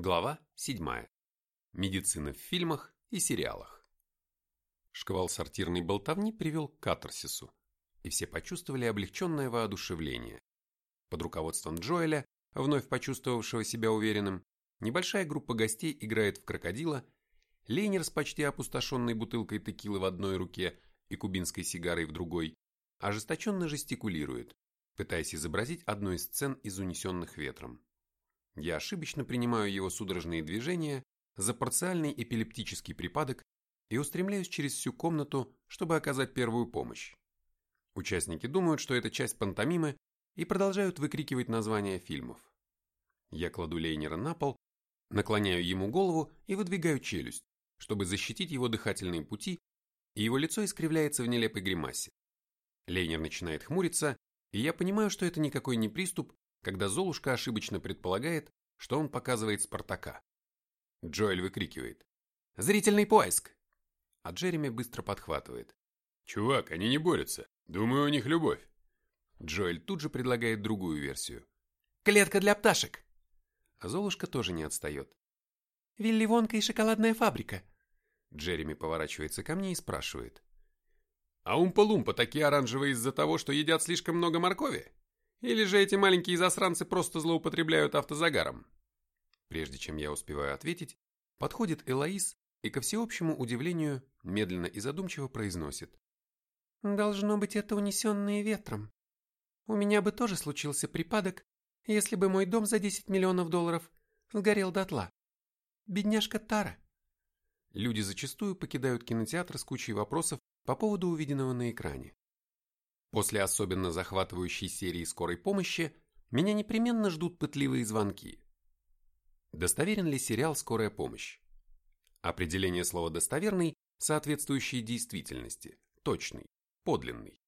Глава 7. Медицина в фильмах и сериалах. Шквал сортирной болтовни привел к катарсису, и все почувствовали облегченное воодушевление. Под руководством Джоэля, вновь почувствовавшего себя уверенным, небольшая группа гостей играет в крокодила, Лейнер с почти опустошенной бутылкой текилы в одной руке и кубинской сигарой в другой, ожесточенно жестикулирует, пытаясь изобразить одну из сцен из унесенных ветром. Я ошибочно принимаю его судорожные движения за парциальный эпилептический припадок и устремляюсь через всю комнату, чтобы оказать первую помощь. Участники думают, что это часть пантомимы и продолжают выкрикивать названия фильмов. Я кладу Лейнера на пол, наклоняю ему голову и выдвигаю челюсть, чтобы защитить его дыхательные пути, и его лицо искривляется в нелепой гримасе. Лейнер начинает хмуриться, и я понимаю, что это никакой не приступ, когда Золушка ошибочно предполагает, что он показывает Спартака. Джоэль выкрикивает «Зрительный поиск!» А Джереми быстро подхватывает «Чувак, они не борются. Думаю, у них любовь». Джоэль тут же предлагает другую версию. «Клетка для пташек!» А Золушка тоже не отстает. «Вилли Вонка и шоколадная фабрика!» Джереми поворачивается ко мне и спрашивает. «А умпа-лумпа такие оранжевые из-за того, что едят слишком много моркови? Или же эти маленькие засранцы просто злоупотребляют автозагаром?» Прежде чем я успеваю ответить, подходит Элоиз и, ко всеобщему удивлению, медленно и задумчиво произносит. «Должно быть, это унесенные ветром. У меня бы тоже случился припадок, если бы мой дом за 10 миллионов долларов сгорел дотла. Бедняжка Тара». Люди зачастую покидают кинотеатр с кучей вопросов по поводу увиденного на экране. После особенно захватывающей серии скорой помощи меня непременно ждут пытливые звонки. Достоверен ли сериал «Скорая помощь»? Определение слова «достоверный» соответствующее действительности, точный, подлинный.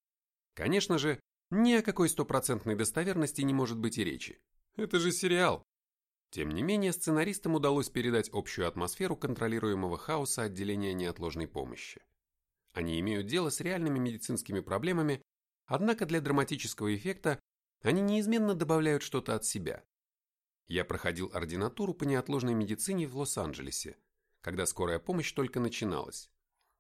Конечно же, ни о какой стопроцентной достоверности не может быть и речи. Это же сериал. Тем не менее, сценаристам удалось передать общую атмосферу контролируемого хаоса отделения неотложной помощи. Они имеют дело с реальными медицинскими проблемами Однако для драматического эффекта они неизменно добавляют что-то от себя. Я проходил ординатуру по неотложной медицине в Лос-Анджелесе, когда скорая помощь только начиналась.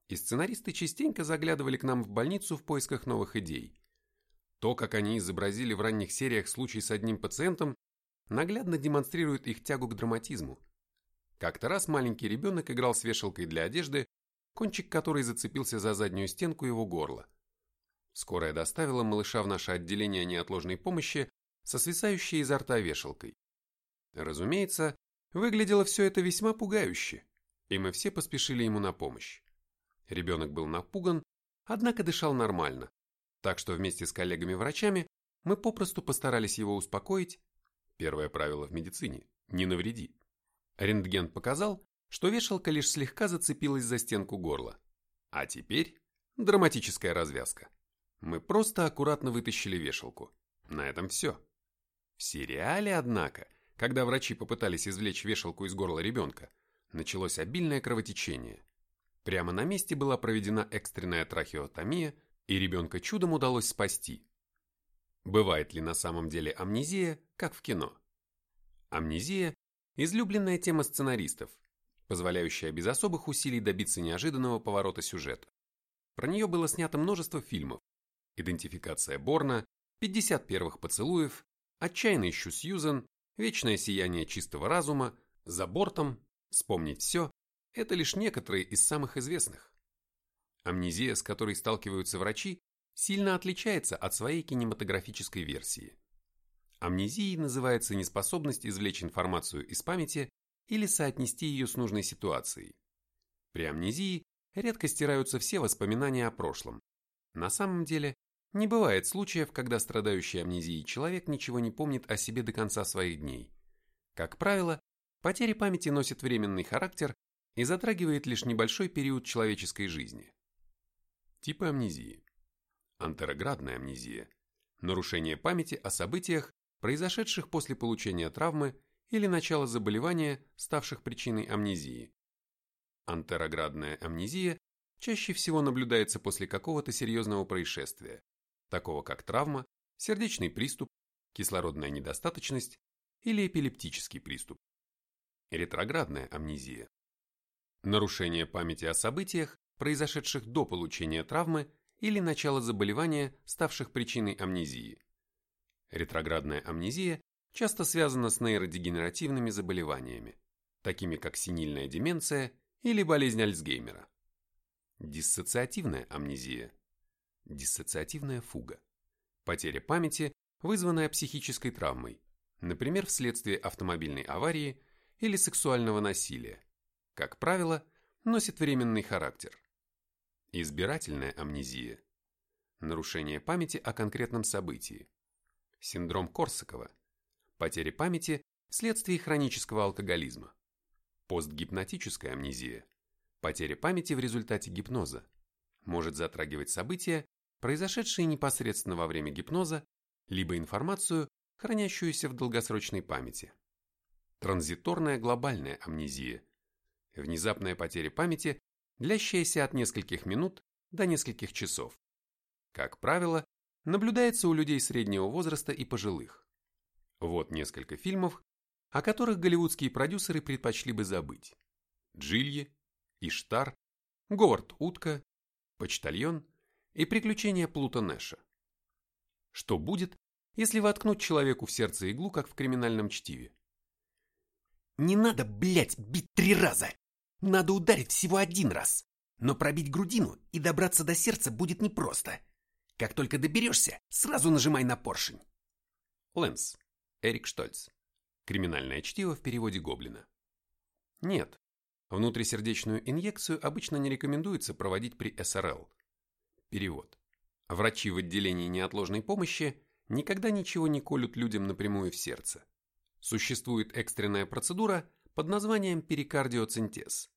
И сценаристы частенько заглядывали к нам в больницу в поисках новых идей. То, как они изобразили в ранних сериях случай с одним пациентом, наглядно демонстрирует их тягу к драматизму. Как-то раз маленький ребенок играл с вешалкой для одежды, кончик которой зацепился за заднюю стенку его горла. Скорая доставила малыша в наше отделение неотложной помощи со свисающей изо рта вешалкой. Разумеется, выглядело все это весьма пугающе, и мы все поспешили ему на помощь. Ребенок был напуган, однако дышал нормально, так что вместе с коллегами-врачами мы попросту постарались его успокоить. Первое правило в медицине – не навреди. Рентген показал, что вешалка лишь слегка зацепилась за стенку горла. А теперь драматическая развязка. Мы просто аккуратно вытащили вешалку. На этом все. В сериале, однако, когда врачи попытались извлечь вешалку из горла ребенка, началось обильное кровотечение. Прямо на месте была проведена экстренная трахеотомия, и ребенка чудом удалось спасти. Бывает ли на самом деле амнезия, как в кино? Амнезия – излюбленная тема сценаристов, позволяющая без особых усилий добиться неожиданного поворота сюжета. Про нее было снято множество фильмов, идентификация Борна, 50 первых поцелуев, отчаянный ищу Сьюзен, вечное сияние чистого разума, за бортом, вспомнить все – это лишь некоторые из самых известных. Амнезия, с которой сталкиваются врачи, сильно отличается от своей кинематографической версии. Амнезией называется неспособность извлечь информацию из памяти или соотнести ее с нужной ситуацией. При амнезии редко стираются все воспоминания о прошлом. На самом деле, не бывает случаев, когда страдающий амнезией человек ничего не помнит о себе до конца своих дней. Как правило, потеря памяти носит временный характер и затрагивает лишь небольшой период человеческой жизни. Типы амнезии. Антероградная амнезия. Нарушение памяти о событиях, произошедших после получения травмы или начала заболевания, ставших причиной амнезии. Антероградная амнезия чаще всего наблюдается после какого-то серьезного происшествия, такого как травма, сердечный приступ, кислородная недостаточность или эпилептический приступ. Ретроградная амнезия. Нарушение памяти о событиях, произошедших до получения травмы или начала заболевания, ставших причиной амнезии. Ретроградная амнезия часто связана с нейродегенеративными заболеваниями, такими как синильная деменция или болезнь Альцгеймера. Диссоциативная амнезия. Диссоциативная фуга. Потеря памяти, вызванная психической травмой, например, вследствие автомобильной аварии или сексуального насилия, как правило, носит временный характер. Избирательная амнезия. Нарушение памяти о конкретном событии. Синдром Корсакова. Потеря памяти вследствие хронического алкоголизма. Постгипнотическая амнезия. Потеря памяти в результате гипноза. Может затрагивать события, произошедшие непосредственно во время гипноза, либо информацию, хранящуюся в долгосрочной памяти. Транзиторная глобальная амнезия. Внезапная потеря памяти, длящаяся от нескольких минут до нескольких часов. Как правило, наблюдается у людей среднего возраста и пожилых. Вот несколько фильмов, о которых голливудские продюсеры предпочли бы забыть. Джильи, Иштар, Говард Утка, Почтальон и Приключения Плута Нэша. Что будет, если воткнуть человеку в сердце иглу, как в криминальном чтиве? Не надо, блядь, бить три раза. Надо ударить всего один раз. Но пробить грудину и добраться до сердца будет непросто. Как только доберешься, сразу нажимай на поршень. Лэнс. Эрик Штольц. Криминальное чтиво в переводе Гоблина. Нет, внутрисердечную инъекцию обычно не рекомендуется проводить при СРЛ. Перевод. Врачи в отделении неотложной помощи никогда ничего не колют людям напрямую в сердце. Существует экстренная процедура под названием перикардиоцентез,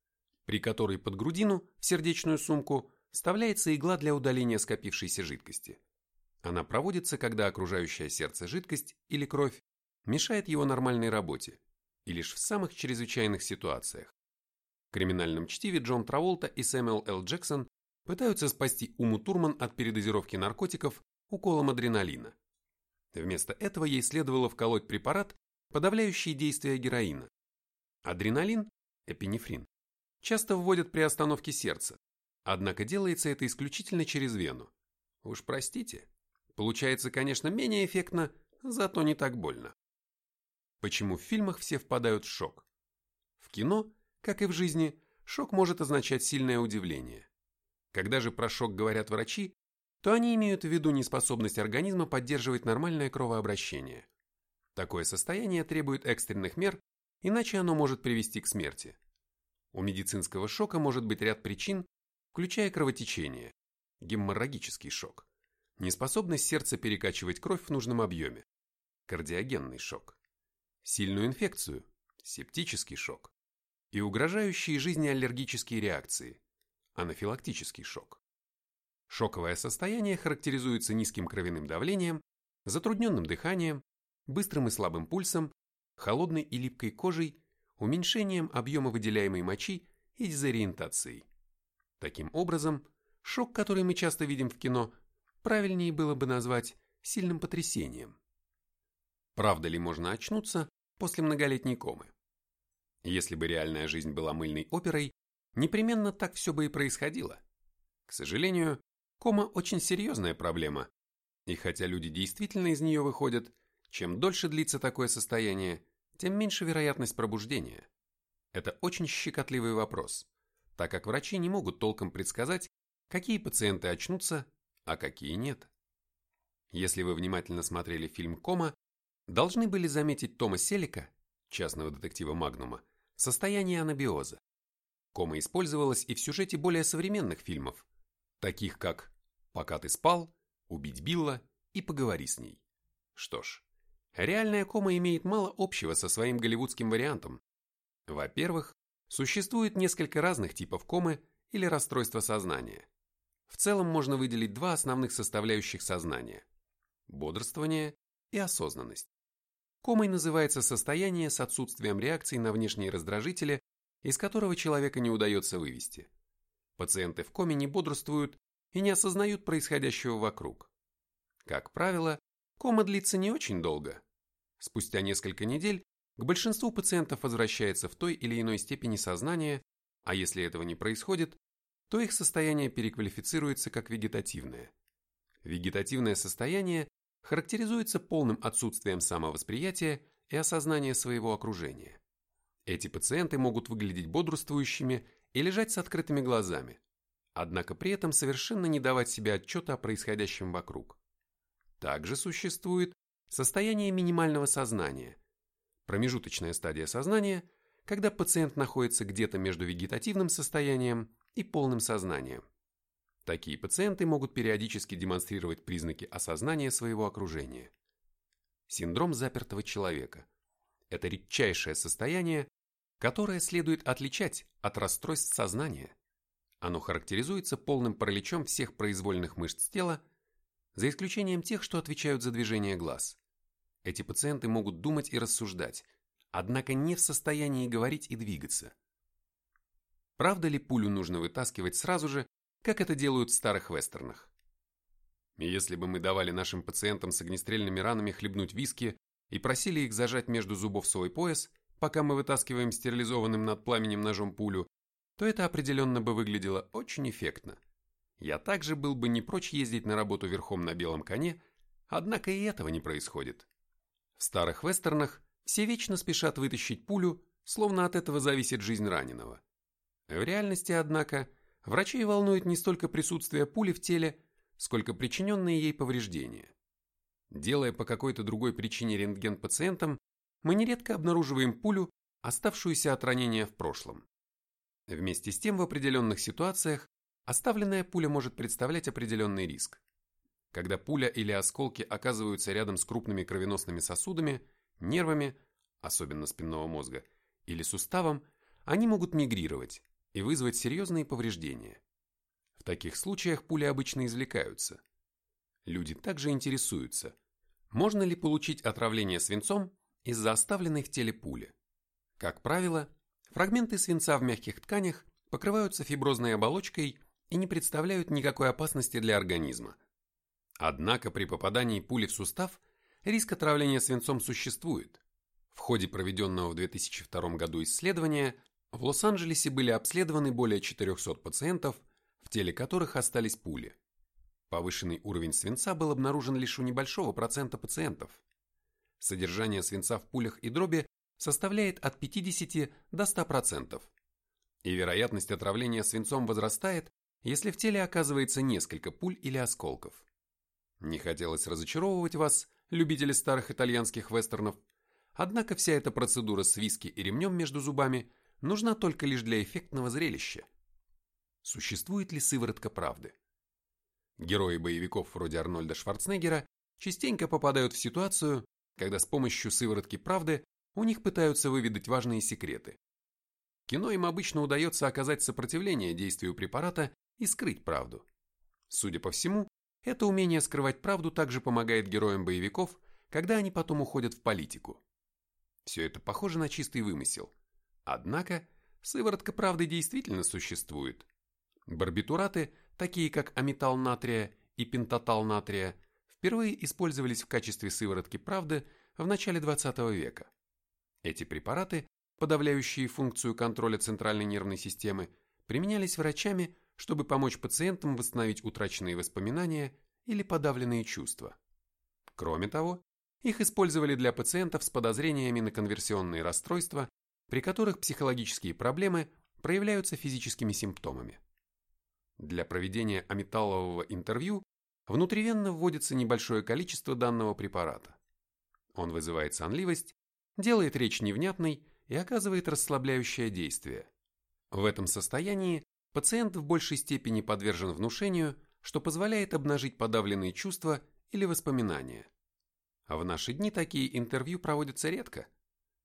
при которой под грудину в сердечную сумку вставляется игла для удаления скопившейся жидкости. Она проводится, когда окружающая сердце жидкость или кровь мешает его нормальной работе и лишь в самых чрезвычайных ситуациях. Криминальном чтиве Джон Траволта и Сэмюэл Л. Джексон пытаются спасти Уму Турман от передозировки наркотиков уколом адреналина. Вместо этого ей следовало вколоть препарат, подавляющий действие героина. Адреналин, эпинефрин, часто вводят при остановке сердца, однако делается это исключительно через вену. Уж простите, получается, конечно, менее эффектно, зато не так больно. Почему в фильмах все впадают в шок? В кино, как и в жизни, шок может означать сильное удивление. Когда же про шок говорят врачи, то они имеют в виду неспособность организма поддерживать нормальное кровообращение. Такое состояние требует экстренных мер, иначе оно может привести к смерти. У медицинского шока может быть ряд причин, включая кровотечение, геморрагический шок, неспособность сердца перекачивать кровь в нужном объеме, кардиогенный шок, сильную инфекцию, септический шок и угрожающие жизни аллергические реакции, анафилактический шок. Шоковое состояние характеризуется низким кровяным давлением, затрудненным дыханием, быстрым и слабым пульсом, холодной и липкой кожей, уменьшением объема выделяемой мочи и дезориентацией. Таким образом, шок, который мы часто видим в кино, правильнее было бы назвать сильным потрясением. Правда ли можно очнуться после многолетней комы? Если бы реальная жизнь была мыльной оперой, непременно так все бы и происходило. К сожалению, кома очень серьезная проблема, и хотя люди действительно из нее выходят, чем дольше длится такое состояние, тем меньше вероятность пробуждения. Это очень щекотливый вопрос, так как врачи не могут толком предсказать, какие пациенты очнутся, а какие нет. Если вы внимательно смотрели фильм «Кома», должны были заметить Тома Селика, частного детектива Магнума, состояние анабиоза. Кома использовалась и в сюжете более современных фильмов, таких как «Пока ты спал», «Убить Билла» и «Поговори с ней». Что ж, реальная кома имеет мало общего со своим голливудским вариантом. Во-первых, существует несколько разных типов комы или расстройства сознания. В целом можно выделить два основных составляющих сознания – бодрствование и осознанность. Комой называется состояние с отсутствием реакции на внешние раздражители из которого человека не удается вывести. Пациенты в коме не бодрствуют и не осознают происходящего вокруг. Как правило, кома длится не очень долго. Спустя несколько недель к большинству пациентов возвращается в той или иной степени сознание, а если этого не происходит, то их состояние переквалифицируется как вегетативное. Вегетативное состояние характеризуется полным отсутствием самовосприятия и осознания своего окружения. Эти пациенты могут выглядеть бодрствующими и лежать с открытыми глазами, однако при этом совершенно не давать себе отчета о происходящем вокруг. Также существует состояние минимального сознания, промежуточная стадия сознания, когда пациент находится где-то между вегетативным состоянием и полным сознанием. Такие пациенты могут периодически демонстрировать признаки осознания своего окружения. Синдром запертого человека – это редчайшее состояние, которое следует отличать от расстройств сознания. Оно характеризуется полным параличом всех произвольных мышц тела, за исключением тех, что отвечают за движение глаз. Эти пациенты могут думать и рассуждать, однако не в состоянии говорить и двигаться. Правда ли пулю нужно вытаскивать сразу же, как это делают в старых вестернах? Если бы мы давали нашим пациентам с огнестрельными ранами хлебнуть виски и просили их зажать между зубов свой пояс, пока мы вытаскиваем стерилизованным над пламенем ножом пулю, то это определенно бы выглядело очень эффектно. Я также был бы не прочь ездить на работу верхом на белом коне, однако и этого не происходит. В старых вестернах все вечно спешат вытащить пулю, словно от этого зависит жизнь раненого. В реальности, однако, врачей волнует не столько присутствие пули в теле, сколько причиненные ей повреждения. Делая по какой-то другой причине рентген пациентам, мы нередко обнаруживаем пулю, оставшуюся от ранения в прошлом. Вместе с тем в определенных ситуациях оставленная пуля может представлять определенный риск. Когда пуля или осколки оказываются рядом с крупными кровеносными сосудами, нервами, особенно спинного мозга, или суставом, они могут мигрировать и вызвать серьезные повреждения. В таких случаях пули обычно извлекаются. Люди также интересуются, можно ли получить отравление свинцом из-за оставленной в теле пули. Как правило, фрагменты свинца в мягких тканях покрываются фиброзной оболочкой и не представляют никакой опасности для организма. Однако при попадании пули в сустав риск отравления свинцом существует. В ходе проведенного в 2002 году исследования в Лос-Анджелесе были обследованы более 400 пациентов, в теле которых остались пули. Повышенный уровень свинца был обнаружен лишь у небольшого процента пациентов, Содержание свинца в пулях и дроби составляет от 50 до 100%. И вероятность отравления свинцом возрастает, если в теле оказывается несколько пуль или осколков. Не хотелось разочаровывать вас, любители старых итальянских вестернов, однако вся эта процедура с виски и ремнем между зубами нужна только лишь для эффектного зрелища. Существует ли сыворотка правды? Герои боевиков вроде Арнольда Шварценеггера частенько попадают в ситуацию, когда с помощью сыворотки правды у них пытаются выведать важные секреты. Кино им обычно удается оказать сопротивление действию препарата и скрыть правду. Судя по всему, это умение скрывать правду также помогает героям боевиков, когда они потом уходят в политику. Все это похоже на чистый вымысел. Однако, сыворотка правды действительно существует. Барбитураты, такие как аметал натрия и пентатал натрия, впервые использовались в качестве сыворотки правды в начале 20 века. Эти препараты, подавляющие функцию контроля центральной нервной системы, применялись врачами, чтобы помочь пациентам восстановить утраченные воспоминания или подавленные чувства. Кроме того, их использовали для пациентов с подозрениями на конверсионные расстройства, при которых психологические проблемы проявляются физическими симптомами. Для проведения аметаллового интервью внутривенно вводится небольшое количество данного препарата. Он вызывает сонливость, делает речь невнятной и оказывает расслабляющее действие. В этом состоянии пациент в большей степени подвержен внушению, что позволяет обнажить подавленные чувства или воспоминания. А в наши дни такие интервью проводятся редко.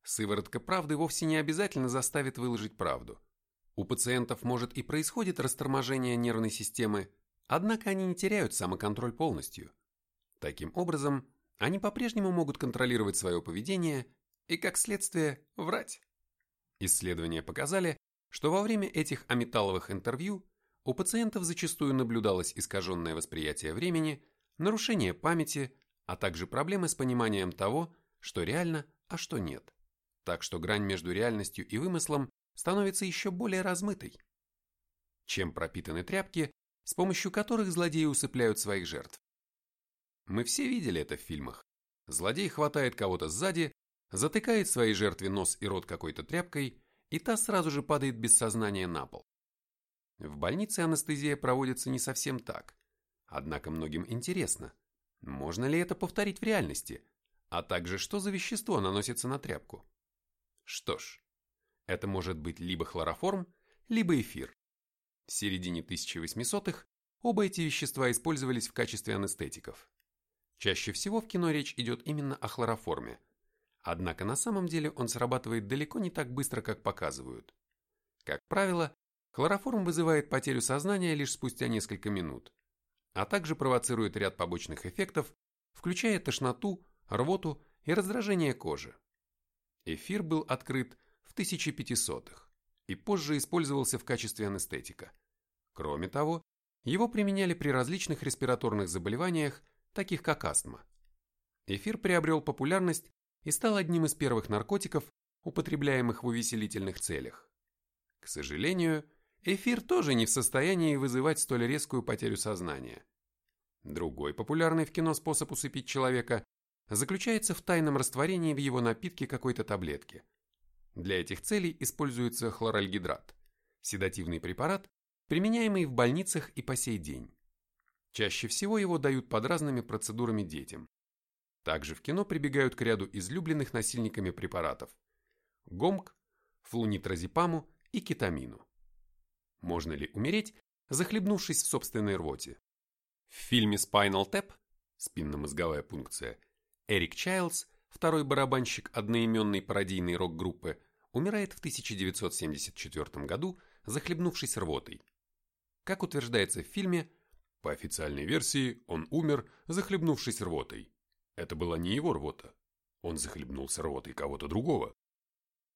Сыворотка правды вовсе не обязательно заставит выложить правду. У пациентов может и происходит расторможение нервной системы, Однако они не теряют самоконтроль полностью. Таким образом, они по-прежнему могут контролировать свое поведение и, как следствие, врать. Исследования показали, что во время этих аметалловых интервью у пациентов зачастую наблюдалось искаженное восприятие времени, нарушение памяти, а также проблемы с пониманием того, что реально, а что нет. Так что грань между реальностью и вымыслом становится еще более размытой. Чем пропитаны тряпки, с помощью которых злодеи усыпляют своих жертв? Мы все видели это в фильмах. Злодей хватает кого-то сзади, затыкает своей жертве нос и рот какой-то тряпкой, и та сразу же падает без сознания на пол. В больнице анестезия проводится не совсем так. Однако многим интересно, можно ли это повторить в реальности, а также что за вещество наносится на тряпку. Что ж, это может быть либо хлороформ, либо эфир. В середине 1800-х оба эти вещества использовались в качестве анестетиков. Чаще всего в кино речь идет именно о хлороформе, однако на самом деле он срабатывает далеко не так быстро, как показывают. Как правило, хлороформ вызывает потерю сознания лишь спустя несколько минут, а также провоцирует ряд побочных эффектов, включая тошноту, рвоту и раздражение кожи. Эфир был открыт в 1500-х и позже использовался в качестве анестетика. Кроме того, его применяли при различных респираторных заболеваниях, таких как астма. Эфир приобрел популярность и стал одним из первых наркотиков, употребляемых в увеселительных целях. К сожалению, эфир тоже не в состоянии вызывать столь резкую потерю сознания. Другой популярный в кино способ усыпить человека заключается в тайном растворении в его напитке какой-то таблетки. Для этих целей используется хлоральгидрат, седативный препарат, применяемый в больницах и по сей день. Чаще всего его дают под разными процедурами детям. Также в кино прибегают к ряду излюбленных насильниками препаратов – гомк, флунитразепаму и кетамину. Можно ли умереть, захлебнувшись в собственной рвоте? В фильме Spinal Tap спинномозговая пункция Эрик Чайлдс, второй барабанщик одноименной пародийной рок-группы, умирает в 1974 году, захлебнувшись рвотой. Как утверждается в фильме, по официальной версии, он умер, захлебнувшись рвотой. Это была не его рвота. Он захлебнулся рвотой кого-то другого.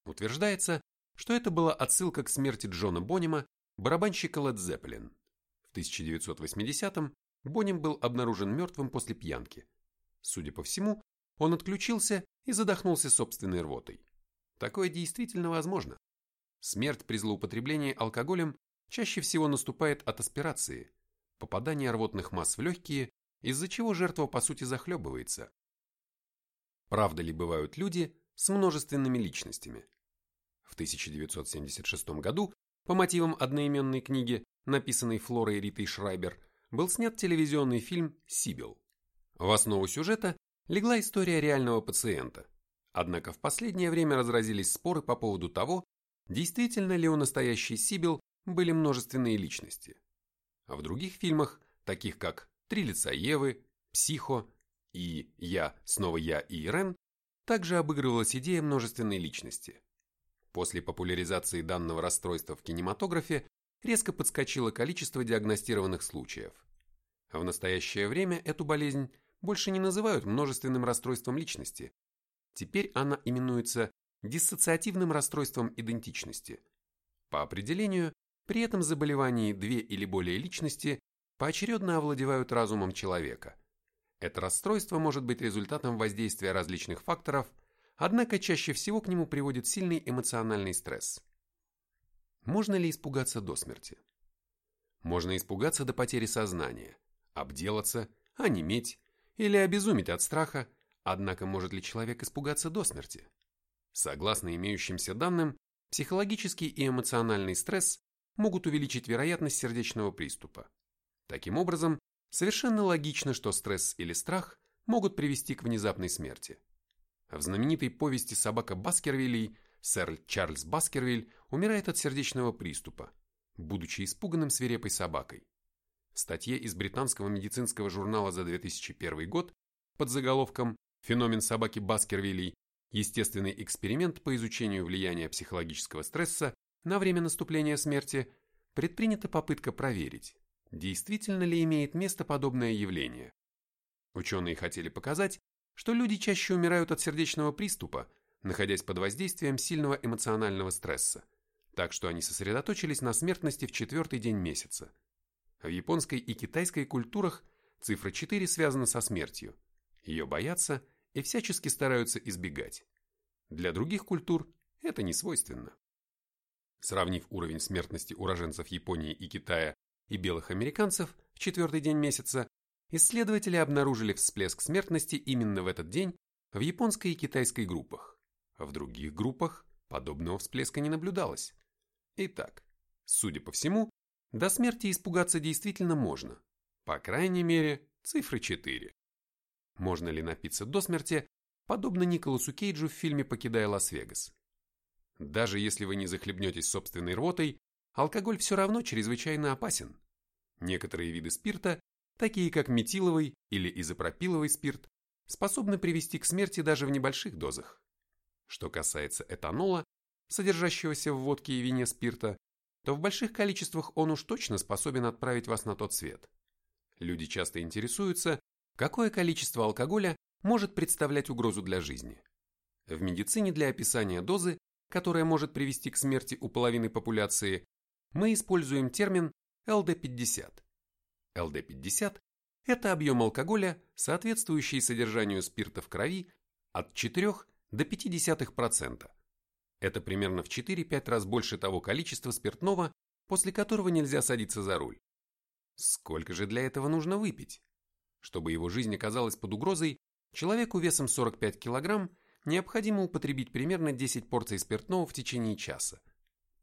Утверждается, что это была отсылка к смерти Джона Бонема, барабанщика Led Zeppelin. В 1980-м Бонем был обнаружен мертвым после пьянки. Судя по всему, он отключился и задохнулся собственной рвотой. Такое действительно возможно. Смерть при злоупотреблении алкоголем чаще всего наступает от аспирации, попадания рвотных масс в легкие, из-за чего жертва по сути захлебывается. Правда ли бывают люди с множественными личностями? В 1976 году по мотивам одноименной книги, написанной Флорой Ритой Шрайбер, был снят телевизионный фильм «Сибил». В основу сюжета легла история реального пациента. Однако в последнее время разразились споры по поводу того, действительно ли у настоящей Сибил были множественные личности. А в других фильмах, таких как «Три лица Евы», «Психо» и «Я, снова я и Ирен», также обыгрывалась идея множественной личности. После популяризации данного расстройства в кинематографе резко подскочило количество диагностированных случаев. В настоящее время эту болезнь больше не называют множественным расстройством личности. Теперь она именуется диссоциативным расстройством идентичности. По определению, при этом заболевании две или более личности поочередно овладевают разумом человека. Это расстройство может быть результатом воздействия различных факторов, однако чаще всего к нему приводит сильный эмоциональный стресс. Можно ли испугаться до смерти? Можно испугаться до потери сознания, обделаться, онеметь или обезуметь от страха, однако может ли человек испугаться до смерти? Согласно имеющимся данным, психологический и эмоциональный стресс могут увеличить вероятность сердечного приступа. Таким образом, совершенно логично, что стресс или страх могут привести к внезапной смерти. В знаменитой повести «Собака Баскервилей» сэр Чарльз Баскервиль умирает от сердечного приступа, будучи испуганным свирепой собакой. В статье из британского медицинского журнала за 2001 год под заголовком «Феномен собаки Баскервилей. Естественный эксперимент по изучению влияния психологического стресса на время наступления смерти предпринята попытка проверить, действительно ли имеет место подобное явление. Ученые хотели показать, что люди чаще умирают от сердечного приступа, находясь под воздействием сильного эмоционального стресса, так что они сосредоточились на смертности в четвертый день месяца. В японской и китайской культурах цифра 4 связана со смертью. Ее боятся и всячески стараются избегать. Для других культур это не свойственно. Сравнив уровень смертности уроженцев Японии и Китая и белых американцев в четвертый день месяца, исследователи обнаружили всплеск смертности именно в этот день в японской и китайской группах. В других группах подобного всплеска не наблюдалось. Итак, судя по всему, до смерти испугаться действительно можно. По крайней мере, цифры 4. Можно ли напиться до смерти, подобно Николасу Кейджу в фильме «Покидая Лас-Вегас»? Даже если вы не захлебнетесь собственной рвотой, алкоголь все равно чрезвычайно опасен. Некоторые виды спирта, такие как метиловый или изопропиловый спирт, способны привести к смерти даже в небольших дозах. Что касается этанола, содержащегося в водке и вине спирта, то в больших количествах он уж точно способен отправить вас на тот свет. Люди часто интересуются, какое количество алкоголя может представлять угрозу для жизни. В медицине для описания дозы которая может привести к смерти у половины популяции, мы используем термин LD50. LD50 – это объем алкоголя, соответствующий содержанию спирта в крови от 4 до 0,5%. Это примерно в 4-5 раз больше того количества спиртного, после которого нельзя садиться за руль. Сколько же для этого нужно выпить? Чтобы его жизнь оказалась под угрозой, человеку весом 45 килограмм необходимо употребить примерно 10 порций спиртного в течение часа.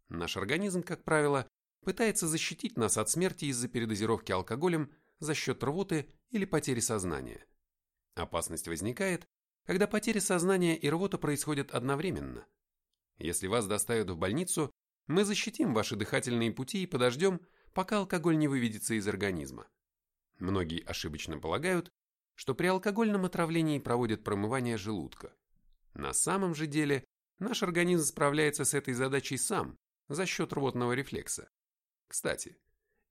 Наш организм, как правило, пытается защитить нас от смерти из-за передозировки алкоголем за счет рвоты или потери сознания. Опасность возникает, когда потеря сознания и рвота происходят одновременно. Если вас доставят в больницу, мы защитим ваши дыхательные пути и подождем, пока алкоголь не выведется из организма. Многие ошибочно полагают, что при алкогольном отравлении проводят промывание желудка. На самом же деле, наш организм справляется с этой задачей сам, за счет рвотного рефлекса. Кстати,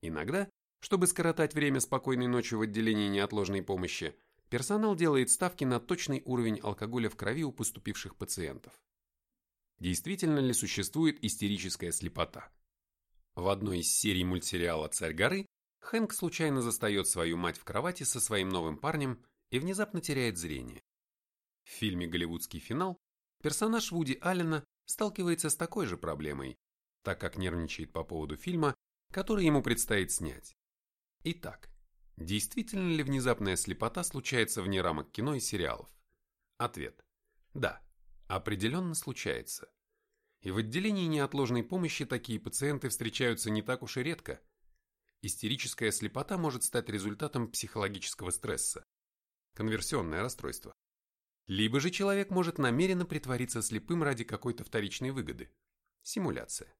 иногда, чтобы скоротать время спокойной ночи в отделении неотложной помощи, персонал делает ставки на точный уровень алкоголя в крови у поступивших пациентов. Действительно ли существует истерическая слепота? В одной из серий мультсериала «Царь горы» Хэнк случайно застает свою мать в кровати со своим новым парнем и внезапно теряет зрение. В фильме «Голливудский финал» персонаж Вуди Аллена сталкивается с такой же проблемой, так как нервничает по поводу фильма, который ему предстоит снять. Итак, действительно ли внезапная слепота случается вне рамок кино и сериалов? Ответ. Да, определенно случается. И в отделении неотложной помощи такие пациенты встречаются не так уж и редко. Истерическая слепота может стать результатом психологического стресса. Конверсионное расстройство. Либо же человек может намеренно притвориться слепым ради какой-то вторичной выгоды. Симуляция.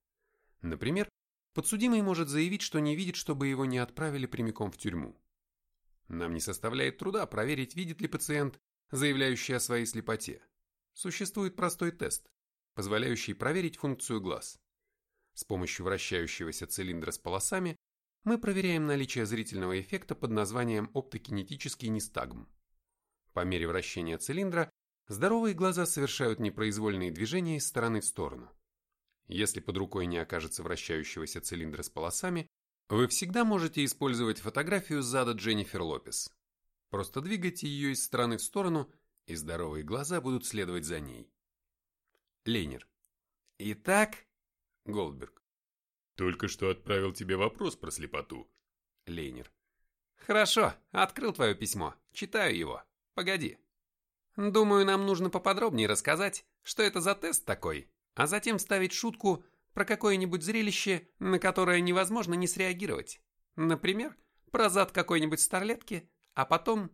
Например, подсудимый может заявить, что не видит, чтобы его не отправили прямиком в тюрьму. Нам не составляет труда проверить, видит ли пациент, заявляющий о своей слепоте. Существует простой тест, позволяющий проверить функцию глаз. С помощью вращающегося цилиндра с полосами мы проверяем наличие зрительного эффекта под названием оптокинетический нистагм. По мере вращения цилиндра здоровые глаза совершают непроизвольные движения из стороны в сторону. Если под рукой не окажется вращающегося цилиндра с полосами, вы всегда можете использовать фотографию зада Дженнифер Лопес. Просто двигайте ее из стороны в сторону, и здоровые глаза будут следовать за ней. Лейнер. Итак, Голдберг. Только что отправил тебе вопрос про слепоту. Лейнер. Хорошо, открыл твое письмо, читаю его. Погоди. Думаю, нам нужно поподробнее рассказать, что это за тест такой, а затем вставить шутку про какое-нибудь зрелище, на которое невозможно не среагировать. Например, про зад какой-нибудь старлетки, а потом,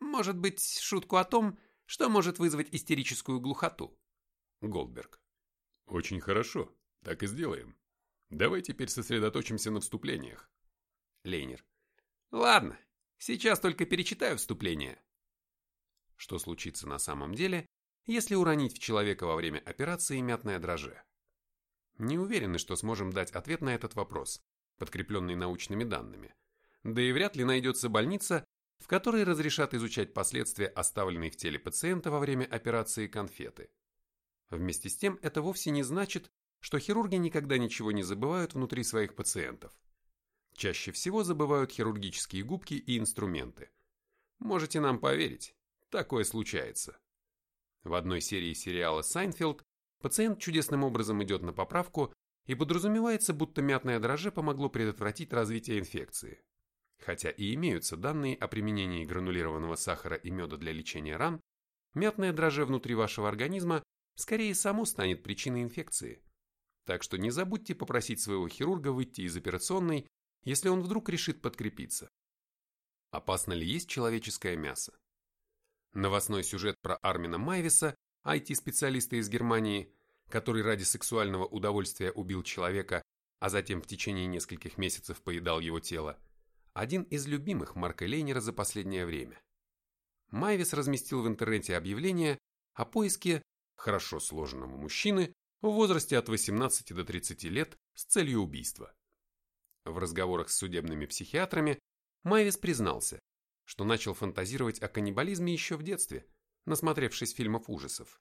может быть, шутку о том, что может вызвать истерическую глухоту. Голдберг. Очень хорошо, так и сделаем. Давай теперь сосредоточимся на вступлениях. Лейнер. Ладно, сейчас только перечитаю вступление. Что случится на самом деле, если уронить в человека во время операции мятное дрожже? Не уверены, что сможем дать ответ на этот вопрос, подкрепленный научными данными. Да и вряд ли найдется больница, в которой разрешат изучать последствия оставленной в теле пациента во время операции конфеты. Вместе с тем, это вовсе не значит, что хирурги никогда ничего не забывают внутри своих пациентов. Чаще всего забывают хирургические губки и инструменты. Можете нам поверить, Такое случается. В одной серии сериала «Сайнфелд» пациент чудесным образом идет на поправку и подразумевается, будто мятное драже помогло предотвратить развитие инфекции. Хотя и имеются данные о применении гранулированного сахара и меда для лечения ран, мятное дрожжи внутри вашего организма скорее само станет причиной инфекции. Так что не забудьте попросить своего хирурга выйти из операционной, если он вдруг решит подкрепиться. Опасно ли есть человеческое мясо? Новостной сюжет про Армина Майвиса, IT-специалиста из Германии, который ради сексуального удовольствия убил человека, а затем в течение нескольких месяцев поедал его тело, один из любимых Марка Лейнера за последнее время. Майвис разместил в интернете объявление о поиске хорошо сложенного мужчины в возрасте от 18 до 30 лет с целью убийства. В разговорах с судебными психиатрами Майвис признался, что начал фантазировать о каннибализме еще в детстве, насмотревшись фильмов ужасов.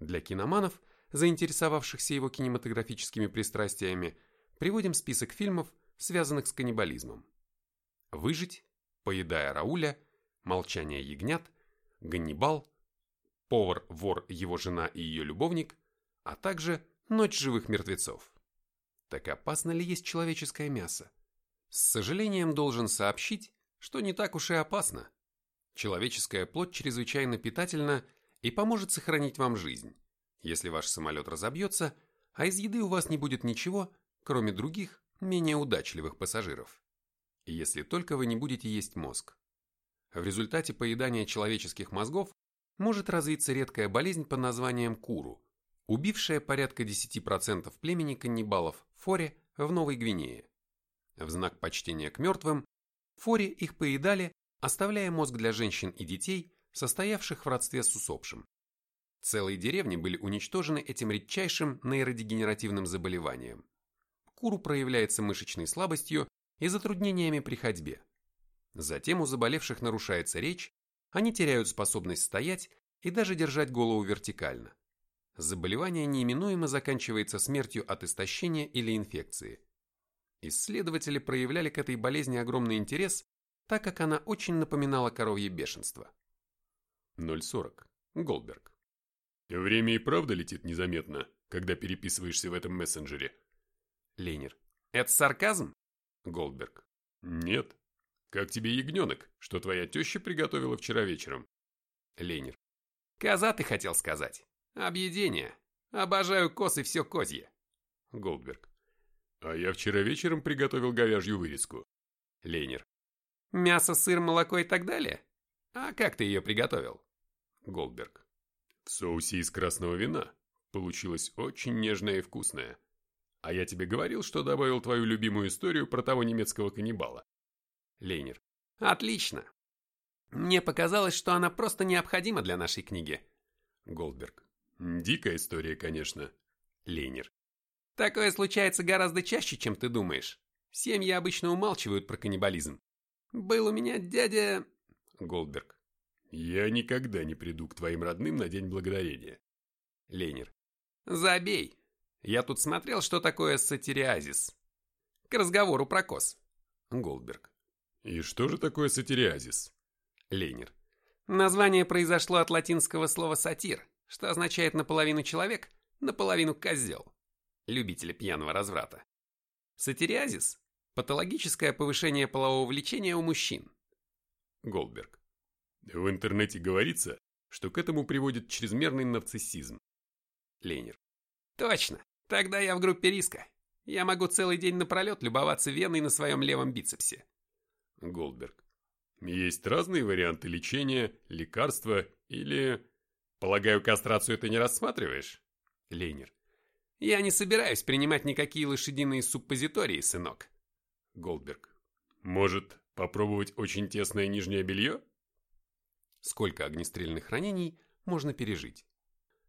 Для киноманов, заинтересовавшихся его кинематографическими пристрастиями, приводим список фильмов, связанных с каннибализмом. «Выжить», «Поедая Рауля», «Молчание ягнят», «Ганнибал», «Повар, вор, его жена и ее любовник», а также «Ночь живых мертвецов». Так опасно ли есть человеческое мясо? С сожалением должен сообщить, что не так уж и опасно. Человеческая плоть чрезвычайно питательна и поможет сохранить вам жизнь, если ваш самолет разобьется, а из еды у вас не будет ничего, кроме других, менее удачливых пассажиров. Если только вы не будете есть мозг. В результате поедания человеческих мозгов может развиться редкая болезнь под названием куру, убившая порядка 10% племени каннибалов Форе в Новой Гвинее. В знак почтения к мертвым, Форе их поедали, оставляя мозг для женщин и детей, состоявших в родстве с усопшим. Целые деревни были уничтожены этим редчайшим нейродегенеративным заболеванием. Куру проявляется мышечной слабостью и затруднениями при ходьбе. Затем у заболевших нарушается речь, они теряют способность стоять и даже держать голову вертикально. Заболевание неименуемо заканчивается смертью от истощения или инфекции. Исследователи проявляли к этой болезни огромный интерес, так как она очень напоминала коровье бешенство. 0.40. Голдберг. Время и правда летит незаметно, когда переписываешься в этом мессенджере. Ленер. Это сарказм? Голдберг. Нет. Как тебе ягненок, что твоя теща приготовила вчера вечером? Ленер. Коза ты хотел сказать. Объедение. Обожаю коз и все козье. Голдберг. А я вчера вечером приготовил говяжью вырезку. Ленер. Мясо, сыр, молоко и так далее? А как ты ее приготовил? Голдберг. В соусе из красного вина. Получилось очень нежное и вкусное. А я тебе говорил, что добавил твою любимую историю про того немецкого каннибала. Лейнер. Отлично. Мне показалось, что она просто необходима для нашей книги. Голдберг. Дикая история, конечно. Лейнер. Такое случается гораздо чаще, чем ты думаешь. Семьи обычно умалчивают про каннибализм. Был у меня дядя... Голдберг. Я никогда не приду к твоим родным на День Благодарения. Ленер. Забей. Я тут смотрел, что такое сатириазис. К разговору про коз. Голдберг. И что же такое сатириазис? Ленер. Название произошло от латинского слова сатир, что означает наполовину человек, наполовину козел любители пьяного разврата. Сатириазис – патологическое повышение полового влечения у мужчин. Голдберг. В интернете говорится, что к этому приводит чрезмерный нарциссизм. Ленер. Точно. Тогда я в группе риска. Я могу целый день напролет любоваться веной на своем левом бицепсе. Голдберг. Есть разные варианты лечения, лекарства или... Полагаю, кастрацию ты не рассматриваешь? Ленер. Я не собираюсь принимать никакие лошадиные суппозитории, сынок. Голдберг. Может, попробовать очень тесное нижнее белье? Сколько огнестрельных ранений можно пережить?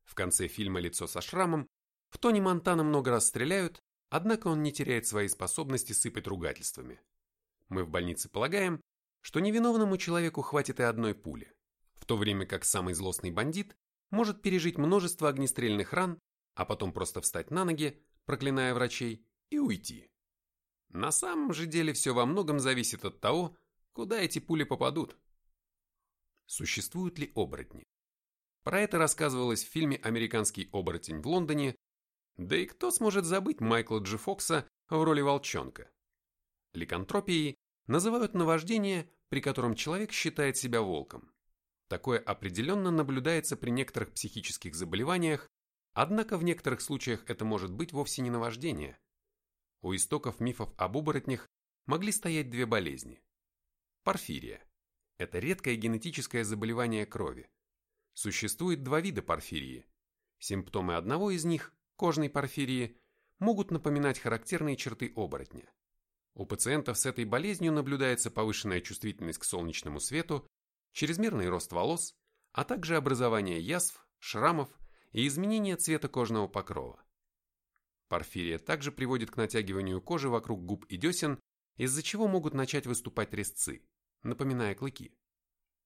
В конце фильма «Лицо со шрамом» в Тони Монтана много раз стреляют, однако он не теряет своей способности сыпать ругательствами. Мы в больнице полагаем, что невиновному человеку хватит и одной пули, в то время как самый злостный бандит может пережить множество огнестрельных ран а потом просто встать на ноги, проклиная врачей, и уйти. На самом же деле все во многом зависит от того, куда эти пули попадут. Существуют ли оборотни? Про это рассказывалось в фильме «Американский оборотень в Лондоне», да и кто сможет забыть Майкла Джи Фокса в роли волчонка? Ликантропией называют наваждение, при котором человек считает себя волком. Такое определенно наблюдается при некоторых психических заболеваниях, однако в некоторых случаях это может быть вовсе не наваждение. У истоков мифов об оборотнях могли стоять две болезни. Порфирия – это редкое генетическое заболевание крови. Существует два вида порфирии. Симптомы одного из них, кожной порфирии, могут напоминать характерные черты оборотня. У пациентов с этой болезнью наблюдается повышенная чувствительность к солнечному свету, чрезмерный рост волос, а также образование язв, шрамов и изменение цвета кожного покрова. Порфирия также приводит к натягиванию кожи вокруг губ и десен, из-за чего могут начать выступать резцы, напоминая клыки.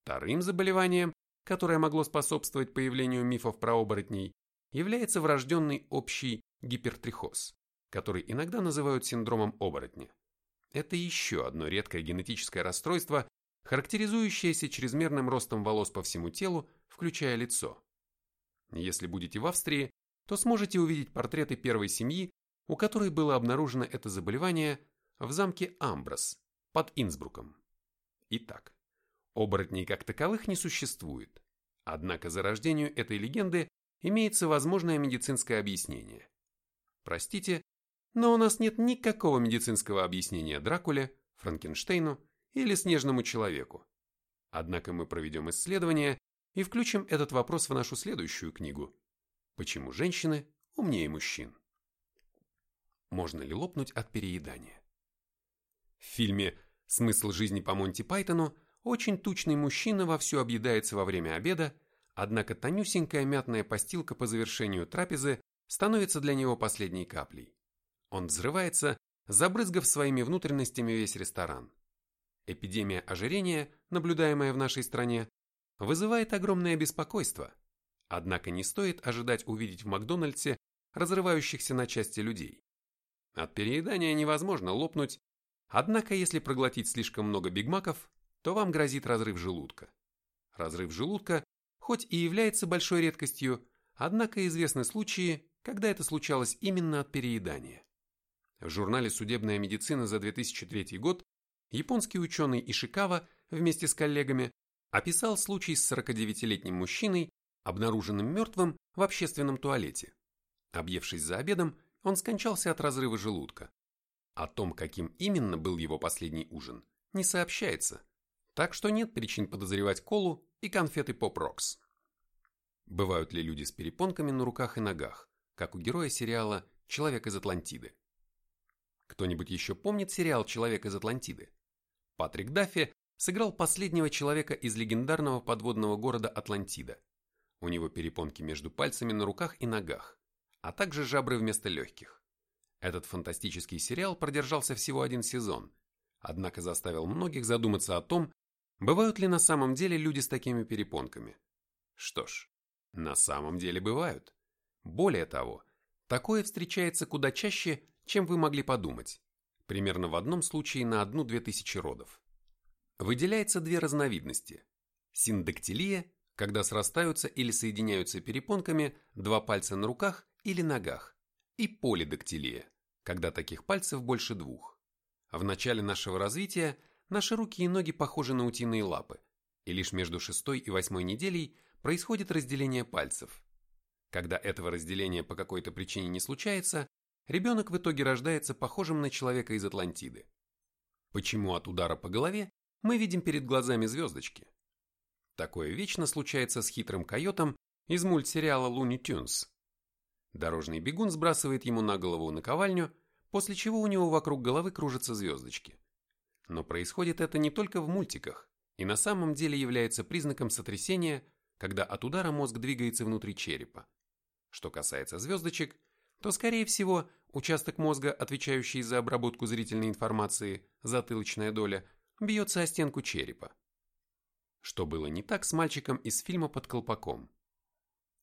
Вторым заболеванием, которое могло способствовать появлению мифов про оборотней, является врожденный общий гипертрихоз, который иногда называют синдромом оборотня. Это еще одно редкое генетическое расстройство, характеризующееся чрезмерным ростом волос по всему телу, включая лицо. Если будете в Австрии, то сможете увидеть портреты первой семьи, у которой было обнаружено это заболевание в замке Амброс под Инсбруком. Итак, оборотней как таковых не существует, однако за рождению этой легенды имеется возможное медицинское объяснение. Простите, но у нас нет никакого медицинского объяснения Дракуле, Франкенштейну или Снежному человеку. Однако мы проведем исследование и включим этот вопрос в нашу следующую книгу «Почему женщины умнее мужчин?». Можно ли лопнуть от переедания? В фильме «Смысл жизни по Монти Пайтону» очень тучный мужчина вовсю объедается во время обеда, однако тонюсенькая мятная постилка по завершению трапезы становится для него последней каплей. Он взрывается, забрызгав своими внутренностями весь ресторан. Эпидемия ожирения, наблюдаемая в нашей стране, вызывает огромное беспокойство. Однако не стоит ожидать увидеть в Макдональдсе разрывающихся на части людей. От переедания невозможно лопнуть, однако если проглотить слишком много бигмаков, то вам грозит разрыв желудка. Разрыв желудка, хоть и является большой редкостью, однако известны случаи, когда это случалось именно от переедания. В журнале «Судебная медицина» за 2003 год японский ученый Ишикава вместе с коллегами описал случай с 49-летним мужчиной, обнаруженным мертвым в общественном туалете. Объевшись за обедом, он скончался от разрыва желудка. О том, каким именно был его последний ужин, не сообщается, так что нет причин подозревать колу и конфеты Rocks. Бывают ли люди с перепонками на руках и ногах, как у героя сериала «Человек из Атлантиды»? Кто-нибудь еще помнит сериал «Человек из Атлантиды»? Патрик Даффи сыграл последнего человека из легендарного подводного города Атлантида. У него перепонки между пальцами на руках и ногах, а также жабры вместо легких. Этот фантастический сериал продержался всего один сезон, однако заставил многих задуматься о том, бывают ли на самом деле люди с такими перепонками. Что ж, на самом деле бывают. Более того, такое встречается куда чаще, чем вы могли подумать, примерно в одном случае на одну-две тысячи родов. Выделяется две разновидности. Синдактилия, когда срастаются или соединяются перепонками два пальца на руках или ногах, и полидактилия, когда таких пальцев больше двух. В начале нашего развития наши руки и ноги похожи на утиные лапы, и лишь между шестой и восьмой неделей происходит разделение пальцев. Когда этого разделения по какой-то причине не случается, ребенок в итоге рождается похожим на человека из Атлантиды. Почему от удара по голове мы видим перед глазами звездочки? Такое вечно случается с хитрым койотом из мультсериала Looney Tunes. Дорожный бегун сбрасывает ему на голову наковальню, после чего у него вокруг головы кружатся звездочки. Но происходит это не только в мультиках, и на самом деле является признаком сотрясения, когда от удара мозг двигается внутри черепа. Что касается звездочек, то, скорее всего, участок мозга, отвечающий за обработку зрительной информации, затылочная доля, бьется о стенку черепа. Что было не так с мальчиком из фильма «Под колпаком».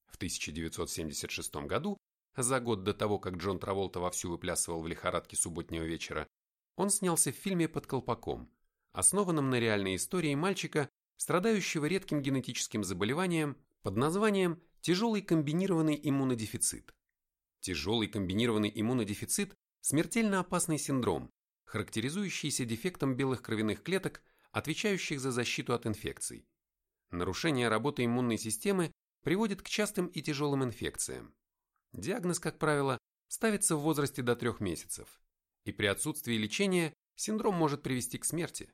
В 1976 году, за год до того, как Джон Траволта вовсю выплясывал в лихорадке субботнего вечера, он снялся в фильме «Под колпаком», основанном на реальной истории мальчика, страдающего редким генетическим заболеванием, под названием тяжелый комбинированный иммунодефицит. Тяжелый комбинированный иммунодефицит – смертельно опасный синдром, характеризующийся дефектом белых кровяных клеток, отвечающих за защиту от инфекций. Нарушение работы иммунной системы приводит к частым и тяжелым инфекциям. Диагноз, как правило, ставится в возрасте до трех месяцев, и при отсутствии лечения синдром может привести к смерти.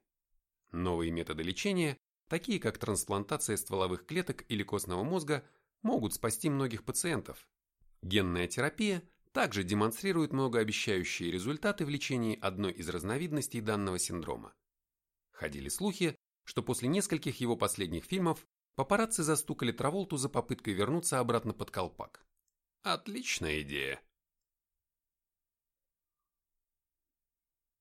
Новые методы лечения, такие как трансплантация стволовых клеток или костного мозга, могут спасти многих пациентов. Генная терапия также демонстрирует многообещающие результаты в лечении одной из разновидностей данного синдрома. Ходили слухи, что после нескольких его последних фильмов папарацци застукали Траволту за попыткой вернуться обратно под колпак. Отличная идея.